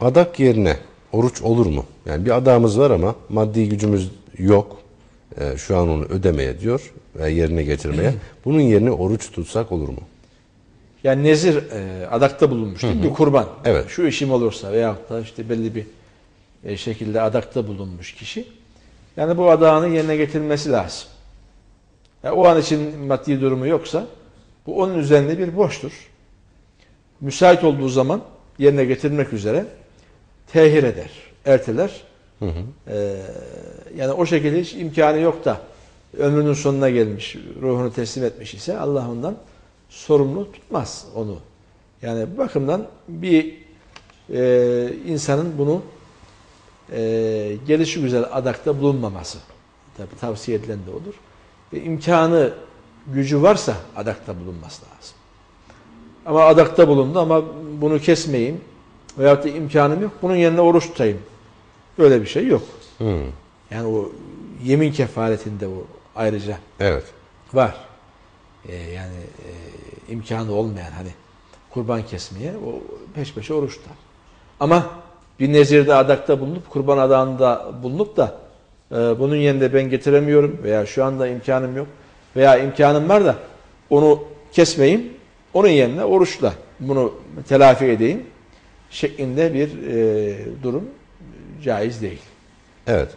adak yerine oruç olur mu? Yani bir adağımız var ama maddi gücümüz yok. Ee, şu an onu ödemeye diyor ve yerine getirmeye. Bunun yerine oruç tutsak olur mu? Yani nezir e, adakta bulunmuş değil mi? Bir kurban. Evet. Şu işim olursa veyahut da işte belli bir e, şekilde adakta bulunmuş kişi. Yani bu adağını yerine getirmesi lazım. Yani o an için maddi durumu yoksa bu onun üzerinde bir borçtur. Müsait olduğu zaman yerine getirmek üzere tehir eder, erteler. Ee, yani o şekilde hiç imkanı yok da ömrünün sonuna gelmiş, ruhunu teslim etmiş ise Allah ondan sorumlu tutmaz onu. Yani bu bakımdan bir e, insanın bunu e, gelişi güzel adakta bulunmaması tabi tavsiye edilen de olur. E, imkanı, gücü varsa adakta bulunması lazım. Ama adakta bulundu ama bunu kesmeyeyim veyahut da imkanım yok. Bunun yerine oruç tutayım. Böyle bir şey yok. Hmm. Yani o yemin kefaretinde o ayrıca Evet. var. Ee, yani e, imkanı olmayan hani kurban kesmeye o peş peşe oruç tutar. Ama bir nezirde adakta bulunup kurban adağında bulunup da e, bunun yerine ben getiremiyorum veya şu anda imkanım yok veya imkanım var da onu kesmeyeyim onun yerine oruçla bunu telafi edeyim şeklinde bir e, durum caiz değil. Evet.